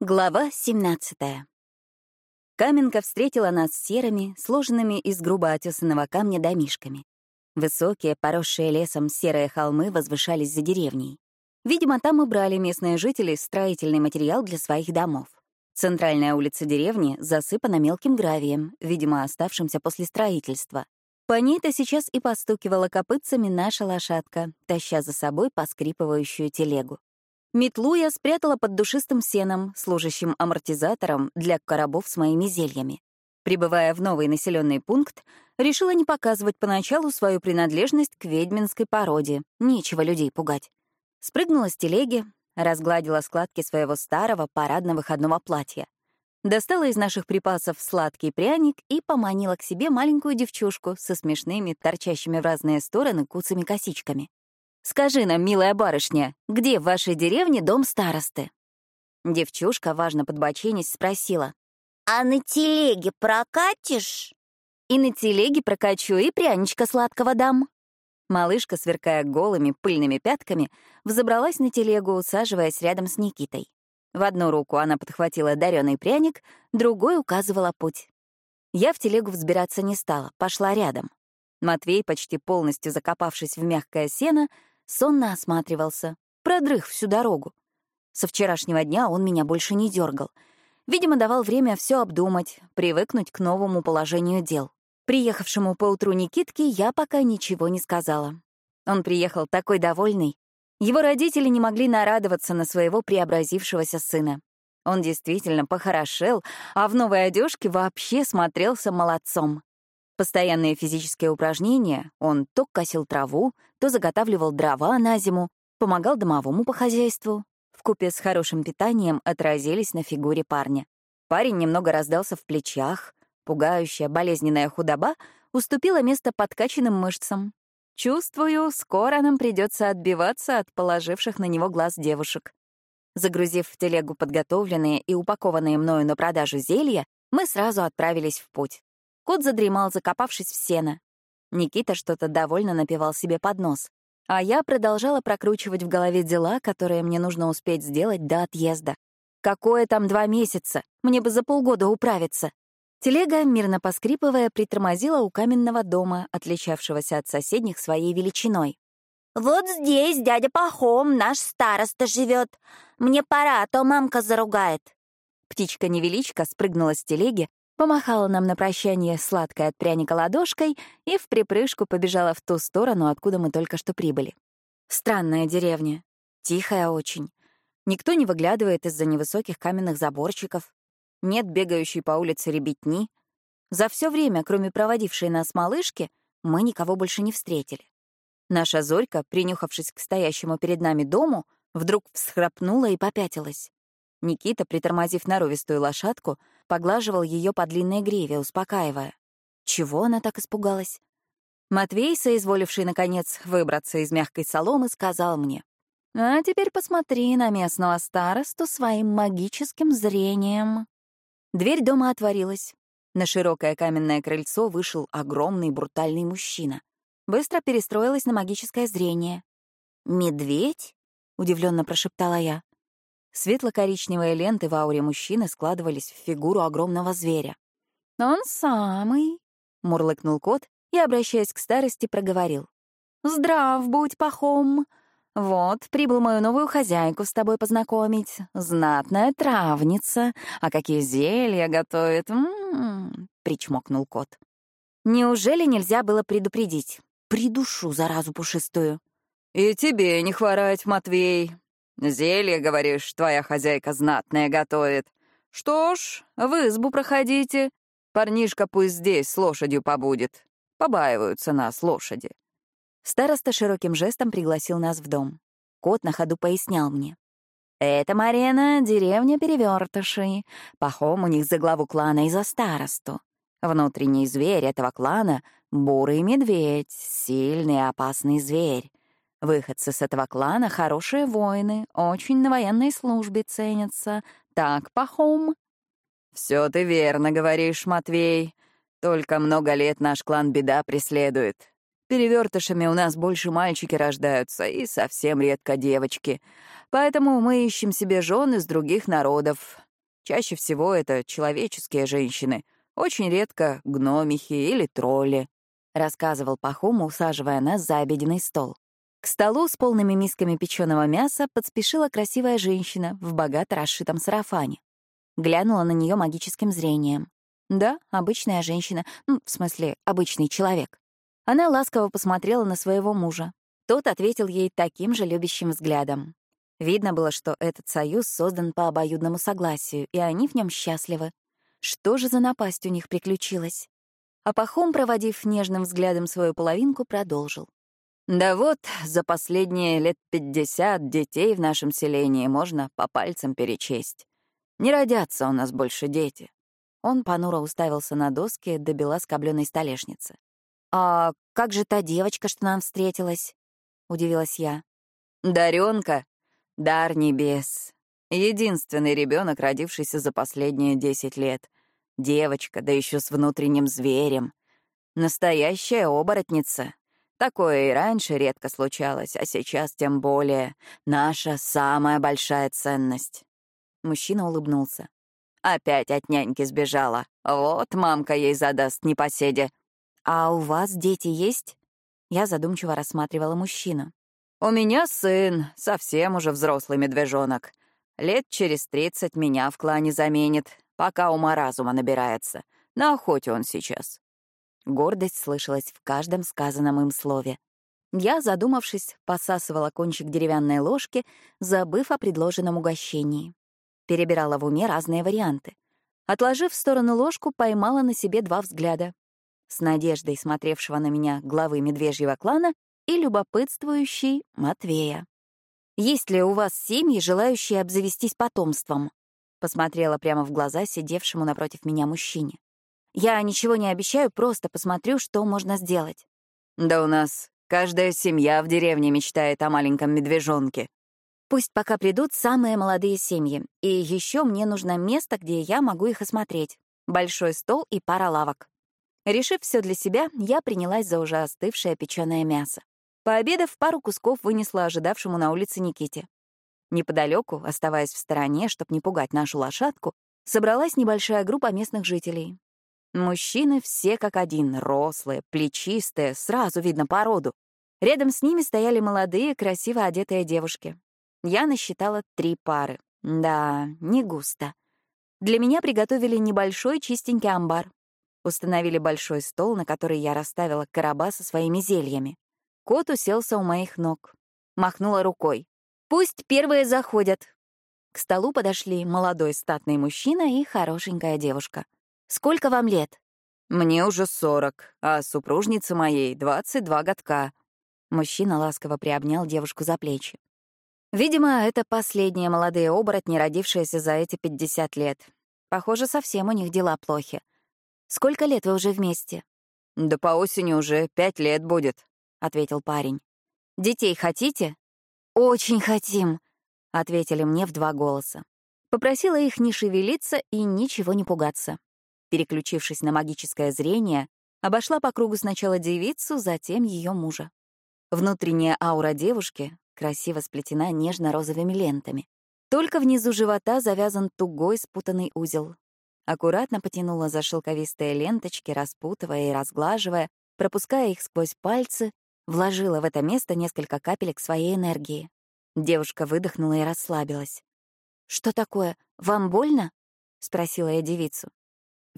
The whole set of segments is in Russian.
Глава 17. Каменка встретила нас серыми, сложенными из грубо отесанного камня домишками. Высокие, поросшие лесом серые холмы возвышались за деревней. Видимо, там и брали местные жители строительный материал для своих домов. Центральная улица деревни засыпана мелким гравием, видимо, оставшимся после строительства. По ней-то сейчас и постукивала копытцами наша лошадка, таща за собой поскрипывающую телегу. Метлу я спрятала под душистым сеном, служащим амортизатором для коробов с моими зельями. Прибывая в новый населенный пункт, решила не показывать поначалу свою принадлежность к ведьминской породе. Нечего людей пугать. Спрыгнула с телеги, разгладила складки своего старого парадно-выходного платья. Достала из наших припасов сладкий пряник и поманила к себе маленькую девчушку со смешными, торчащими в разные стороны куцами-косичками. Скажи нам, милая барышня, где в вашей деревне дом старосты?» Девчушка, важно подбоченясь, спросила. «А на телеге прокатишь?» «И на телеге прокачу, и пряничка сладкого дам». Малышка, сверкая голыми пыльными пятками, взобралась на телегу, усаживаясь рядом с Никитой. В одну руку она подхватила дарёный пряник, другой указывала путь. Я в телегу взбираться не стала, пошла рядом. Матвей, почти полностью закопавшись в мягкое сено, сонно осматривался, продрых всю дорогу. Со вчерашнего дня он меня больше не дергал. Видимо, давал время все обдумать, привыкнуть к новому положению дел. Приехавшему поутру Никитке я пока ничего не сказала. Он приехал такой довольный. Его родители не могли нарадоваться на своего преобразившегося сына. Он действительно похорошел, а в новой одежке вообще смотрелся молодцом. Постоянные физические упражнения, он то косил траву, то заготавливал дрова на зиму, помогал домовому по хозяйству. Вкупе с хорошим питанием отразились на фигуре парня. Парень немного раздался в плечах, пугающая болезненная худоба уступила место подкачанным мышцам. Чувствую, скоро нам придется отбиваться от положивших на него глаз девушек. Загрузив в телегу подготовленные и упакованные мною на продажу зелья, мы сразу отправились в путь. Кот задремал, закопавшись в сено. Никита что-то довольно напевал себе под нос. А я продолжала прокручивать в голове дела, которые мне нужно успеть сделать до отъезда. Какое там два месяца? Мне бы за полгода управиться. Телега, мирно поскрипывая, притормозила у каменного дома, отличавшегося от соседних своей величиной. «Вот здесь дядя Пахом, наш староста, живет. Мне пора, а то мамка заругает». Птичка-невеличка спрыгнула с телеги, помахала нам на прощание сладкой от пряника ладошкой и в припрыжку побежала в ту сторону, откуда мы только что прибыли. Странная деревня. Тихая очень. Никто не выглядывает из-за невысоких каменных заборчиков. Нет бегающей по улице ребятни. За все время, кроме проводившей нас малышки, мы никого больше не встретили. Наша Зорька, принюхавшись к стоящему перед нами дому, вдруг всхрапнула и попятилась. Никита, притормозив норовистую лошадку, поглаживал ее по длинной гриве, успокаивая. Чего она так испугалась? Матвей, соизволивший, наконец, выбраться из мягкой соломы, сказал мне, «А теперь посмотри на местного старосту своим магическим зрением». Дверь дома отворилась. На широкое каменное крыльцо вышел огромный брутальный мужчина. Быстро перестроилась на магическое зрение. «Медведь?» — удивленно прошептала я. Светло-коричневые ленты в ауре мужчины складывались в фигуру огромного зверя. «Он самый», — мурлыкнул кот и, обращаясь к старости, проговорил. «Здрав будь, пахом. Вот, прибыл мою новую хозяйку с тобой познакомить. Знатная травница. А какие зелья готовит? М -м -м, причмокнул кот. «Неужели нельзя было предупредить? Придушу заразу пушистую». «И тебе не хворать, Матвей. Зелье, говоришь, твоя хозяйка знатная готовит. Что ж, в избу проходите. Парнишка пусть здесь с лошадью побудет. Побаиваются нас лошади. Староста широким жестом пригласил нас в дом. Кот на ходу пояснял мне. «Это, Марена, деревня Перевертышей. Пахом у них за главу клана и за старосту. Внутренний зверь этого клана — бурый медведь, сильный и опасный зверь. Выходцы с этого клана — хорошие воины, очень на военной службе ценятся. Так, Пахом?» «Все ты верно говоришь, Матвей. Только много лет наш клан беда преследует. Перевертышами у нас больше мальчики рождаются и совсем редко девочки. Поэтому мы ищем себе жен из других народов. Чаще всего это человеческие женщины, очень редко гномихи или тролли», — рассказывал Пахом, усаживая нас за обеденный стол. К столу с полными мисками печеного мяса подспешила красивая женщина в богато расшитом сарафане. Глянула на нее магическим зрением. Да, обычная женщина, ну, в смысле, обычный человек. Она ласково посмотрела на своего мужа. Тот ответил ей таким же любящим взглядом. Видно было, что этот союз создан по обоюдному согласию, и они в нем счастливы. Что же за напасть у них приключилась? А Пахом, проводив нежным взглядом свою половинку, продолжил. Да вот, за последние лет пятьдесят детей в нашем селении можно по пальцам перечесть. Не родятся у нас больше дети. Он понуро уставился на доски до бела скобленной столешницы. «А как же та девочка, что нам встретилась?» — удивилась я. «Дарёнка, дар небес. Единственный ребенок, родившийся за последние десять лет. Девочка, да еще с внутренним зверем. Настоящая оборотница, Такое и раньше редко случалось, а сейчас тем более. Наша самая большая ценность. Мужчина улыбнулся. Опять от няньки сбежала. Вот мамка ей задаст непоседе. «А у вас дети есть?» Я задумчиво рассматривала мужчину. «У меня сын, совсем уже взрослый медвежонок. Лет через тридцать меня в клане заменит, пока ума разума набирается. На охоте он сейчас. Гордость слышалась в каждом сказанном им слове. Я, задумавшись, посасывала кончик деревянной ложки, забыв о предложенном угощении. Перебирала в уме разные варианты. Отложив в сторону ложку, поймала на себе два взгляда. С надеждой смотревшего на меня главы медвежьего клана и любопытствующей Матвея. «Есть ли у вас семьи, желающие обзавестись потомством?» Посмотрела прямо в глаза сидевшему напротив меня мужчине. Я ничего не обещаю, просто посмотрю, что можно сделать. Да у нас каждая семья в деревне мечтает о маленьком медвежонке. Пусть пока придут самые молодые семьи. И еще мне нужно место, где я могу их осмотреть. Большой стол и пара лавок. Решив все для себя, я принялась за уже остывшее печеное мясо. Пообедав, пару кусков вынесла ожидавшему на улице Никите. Неподалеку, оставаясь в стороне, чтобы не пугать нашу лошадку, собралась небольшая группа местных жителей. Мужчины все как один, рослые, плечистые, сразу видно породу. Рядом с ними стояли молодые, красиво одетые девушки. Я насчитала три пары. Да, не густо. Для меня приготовили небольшой чистенький амбар. Установили большой стол, на который я расставила короба со своими зельями. Кот уселся у моих ног. Махнула рукой. «Пусть первые заходят». К столу подошли молодой статный мужчина и хорошенькая девушка. Сколько вам лет?» «Мне уже сорок, а супружнице моей двадцать два годка». Мужчина ласково приобнял девушку за плечи. Видимо, это последние молодые оборотни, родившиеся за эти пятьдесят лет. Похоже, совсем у них дела плохи. Сколько лет вы уже вместе? Да по осени уже пять лет будет, ответил парень. Детей хотите? Очень хотим, ответили мне в два голоса. Попросила их не шевелиться и ничего не пугаться. Переключившись на магическое зрение, обошла по кругу сначала девицу, затем ее мужа. Внутренняя аура девушки красиво сплетена нежно-розовыми лентами. Только внизу живота завязан тугой спутанный узел. Аккуратно потянула за шелковистые ленточки, распутывая и разглаживая, пропуская их сквозь пальцы, вложила в это место несколько капелек своей энергии. Девушка выдохнула и расслабилась. «Что такое? Вам больно?» — спросила я девицу.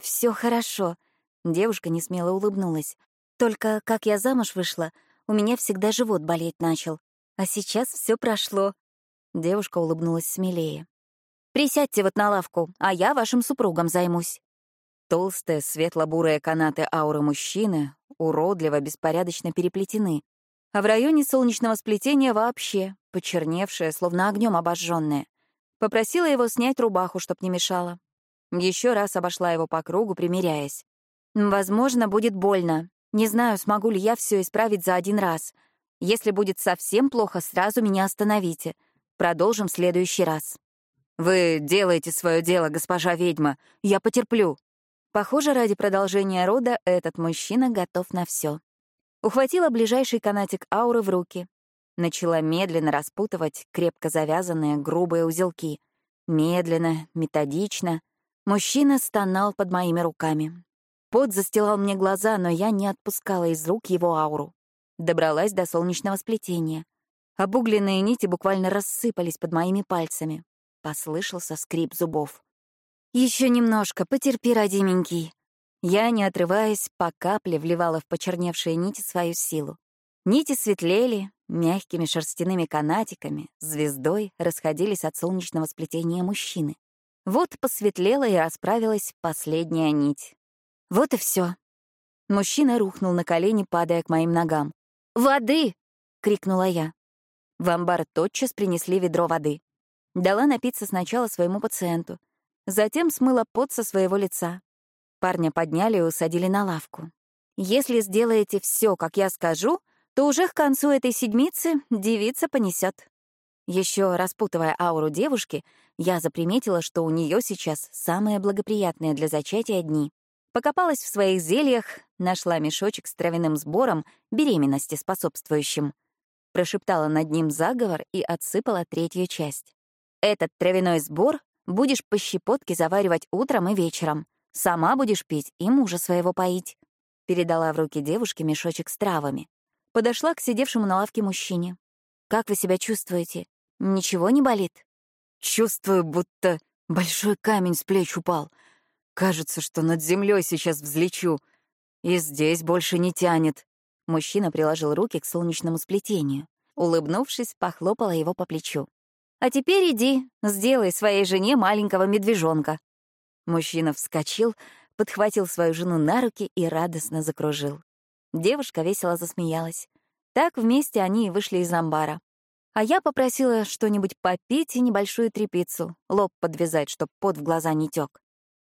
Все хорошо. Девушка несмело улыбнулась. Только как я замуж вышла, у меня всегда живот болеть начал. А сейчас все прошло. Девушка улыбнулась смелее. «Присядьте вот на лавку, а я вашим супругом займусь». Толстые светло-бурые канаты ауры мужчины уродливо, беспорядочно переплетены, а в районе солнечного сплетения вообще почерневшее, словно огнем обожженное. Попросила его снять рубаху, чтоб не мешало. Еще раз обошла его по кругу, примиряясь. «Возможно, будет больно. Не знаю, смогу ли я все исправить за один раз. Если будет совсем плохо, сразу меня остановите. Продолжим в следующий раз». «Вы делаете свое дело, госпожа ведьма. Я потерплю». Похоже, ради продолжения рода этот мужчина готов на все. Ухватила ближайший канатик ауры в руки. Начала медленно распутывать крепко завязанные грубые узелки — Медленно, методично. Мужчина стонал под моими руками. Пот застилал мне глаза, но я не отпускала из рук его ауру. Добралась до солнечного сплетения. Обугленные нити буквально рассыпались под моими пальцами. Послышался скрип зубов. Еще немножко, потерпи, родименький». Я, не отрываясь, по капле вливала в почерневшие нити свою силу. Нити светлели, мягкими шерстяными канатиками, звездой расходились от солнечного сплетения мужчины. Вот посветлела и расправилась последняя нить. Вот и все. Мужчина рухнул на колени, падая к моим ногам. «Воды!» — крикнула я. В амбар тотчас принесли ведро воды. Дала напиться сначала своему пациенту, затем смыла пот со своего лица. Парня подняли и усадили на лавку. «Если сделаете все, как я скажу, то уже к концу этой седмицы девица понесет. Еще распутывая ауру девушки, я заприметила, что у нее сейчас самые благоприятные для зачатия дни. Покопалась в своих зельях, нашла мешочек с травяным сбором, беременности способствующим. Прошептала над ним заговор и отсыпала третью часть. Этот травяной сбор будешь по щепотке заваривать утром и вечером. Сама будешь пить и мужа своего поить. Передала в руки девушке мешочек с травами. Подошла к сидевшему на лавке мужчине. «Как вы себя чувствуете? Ничего не болит?» «Чувствую, будто большой камень с плеч упал. Кажется, что над землей сейчас взлечу. И здесь больше не тянет. Мужчина приложил руки к солнечному сплетению. Улыбнувшись, похлопала его по плечу. «А теперь иди, сделай своей жене маленького медвежонка». Мужчина вскочил, подхватил свою жену на руки и радостно закружил. Девушка весело засмеялась. Так вместе они и вышли из амбара. А я попросила что-нибудь попить и небольшую трепицу, лоб подвязать, чтоб пот в глаза не тек.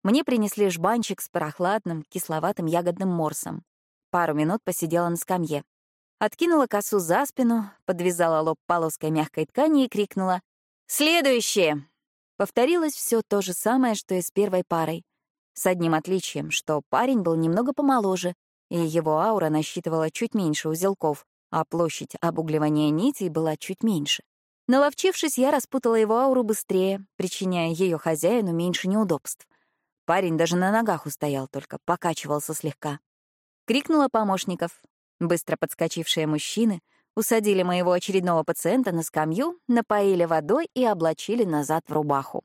Мне принесли жбанчик с прохладным, кисловатым ягодным морсом. Пару минут посидела на скамье. Откинула косу за спину, подвязала лоб полоской мягкой ткани и крикнула «Следующее!». Повторилось все то же самое, что и с первой парой. С одним отличием, что парень был немного помоложе, и его аура насчитывала чуть меньше узелков, а площадь обугливания нитей была чуть меньше. Наловчившись, я распутала его ауру быстрее, причиняя ее хозяину меньше неудобств. Парень даже на ногах устоял, только покачивался слегка. Крикнула помощников. Быстро подскочившие мужчины усадили моего очередного пациента на скамью, напоили водой и облачили назад в рубаху.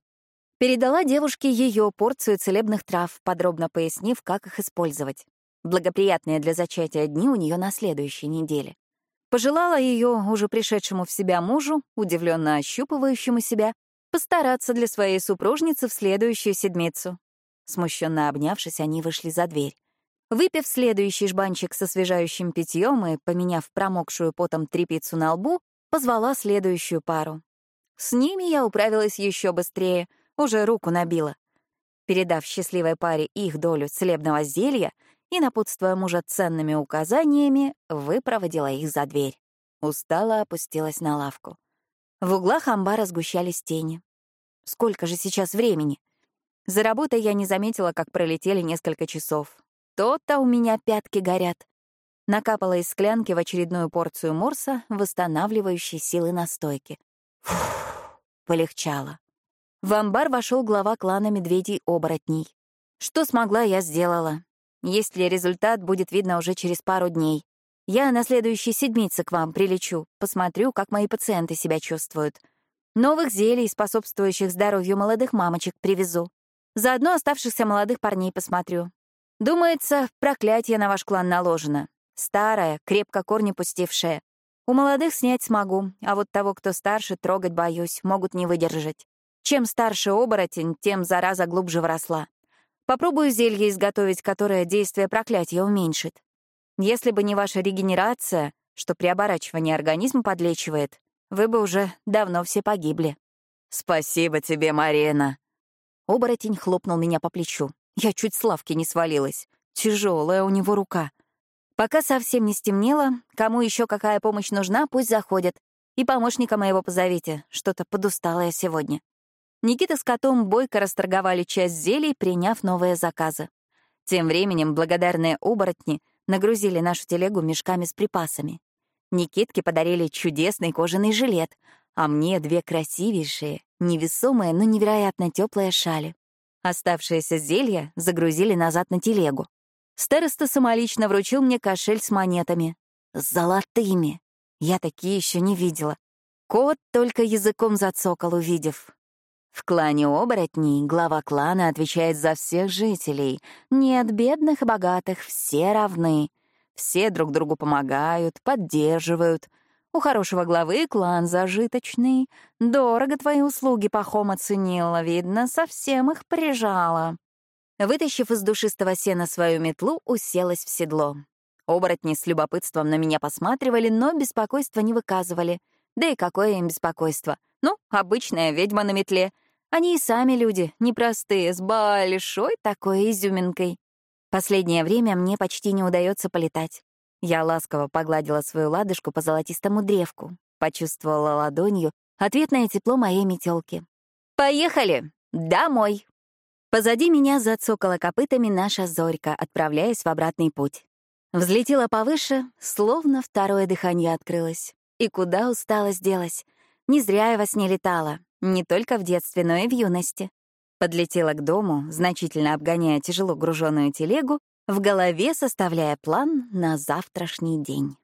Передала девушке ее порцию целебных трав, подробно пояснив, как их использовать. Благоприятные для зачатия дни у нее на следующей неделе. Пожелала ее уже пришедшему в себя мужу, удивленно ощупывающему себя, постараться для своей супружницы в следующую седмицу. Смущенно обнявшись, они вышли за дверь. Выпив следующий жбанчик со освежающим питьем и поменяв промокшую потом трепицу на лбу, позвала следующую пару. С ними я управилась еще быстрее, уже руку набила. Передав счастливой паре их долю целебного зелья и, напутствуя мужа ценными указаниями, выпроводила их за дверь. Устала опустилась на лавку. В углах амбара сгущались тени. Сколько же сейчас времени? За работой я не заметила, как пролетели несколько часов. То-то у меня пятки горят. Накапала из склянки в очередную порцию морса, восстанавливающей силы настойки. Фух, полегчало. В амбар вошел глава клана медведей-оборотней. Что смогла, я сделала. Есть ли результат, будет видно уже через пару дней. Я на следующей седмице к вам прилечу, посмотрю, как мои пациенты себя чувствуют. Новых зелий, способствующих здоровью молодых мамочек, привезу. Заодно оставшихся молодых парней посмотрю. Думается, проклятие на ваш клан наложено. Старое, крепко корни пустившее. У молодых снять смогу, а вот того, кто старше, трогать боюсь, могут не выдержать. Чем старше оборотень, тем зараза глубже вросла. Попробую зелье изготовить, которое действие проклятия уменьшит. Если бы не ваша регенерация, что при оборачивании организм подлечивает, вы бы уже давно все погибли. «Спасибо тебе, Марина», Оборотень хлопнул меня по плечу. Я чуть с лавки не свалилась. Тяжелая у него рука. Пока совсем не стемнело, кому еще какая помощь нужна, пусть заходят. И помощника моего позовите, что-то подустала я сегодня. Никита с котом бойко расторговали часть зелий, приняв новые заказы. Тем временем благодарные оборотни нагрузили нашу телегу мешками с припасами. Никитке подарили чудесный кожаный жилет, а мне две красивейшие, невесомые, но невероятно теплые шали. Оставшиеся зелья загрузили назад на телегу. Староста самолично вручил мне кошель с монетами. Золотыми. Я такие еще не видела. Кот только языком зацокал, увидев. В клане оборотней глава клана отвечает за всех жителей. Нет бедных и богатых, все равны. Все друг другу помогают, поддерживают. У хорошего главы клан зажиточный. Дорого твои услуги Пахом оценила, видно, совсем их прижала. Вытащив из душистого сена свою метлу, уселась в седло. Оборотни с любопытством на меня посматривали, но беспокойства не выказывали. Да и какое им беспокойство? Ну, обычная ведьма на метле. Они и сами люди, непростые, с большой такой изюминкой. Последнее время мне почти не удается полетать. Я ласково погладила свою ладошку по золотистому древку, почувствовала ладонью ответное тепло моей метелки. «Поехали! Домой!» Позади меня зацокала копытами наша Зорька, отправляясь в обратный путь. Взлетела повыше, словно второе дыхание открылось. И куда усталость делась? Не зря я во сне летала, не только в детстве, но и в юности. Подлетела к дому, значительно обгоняя тяжело груженную телегу, в голове составляя план на завтрашний день.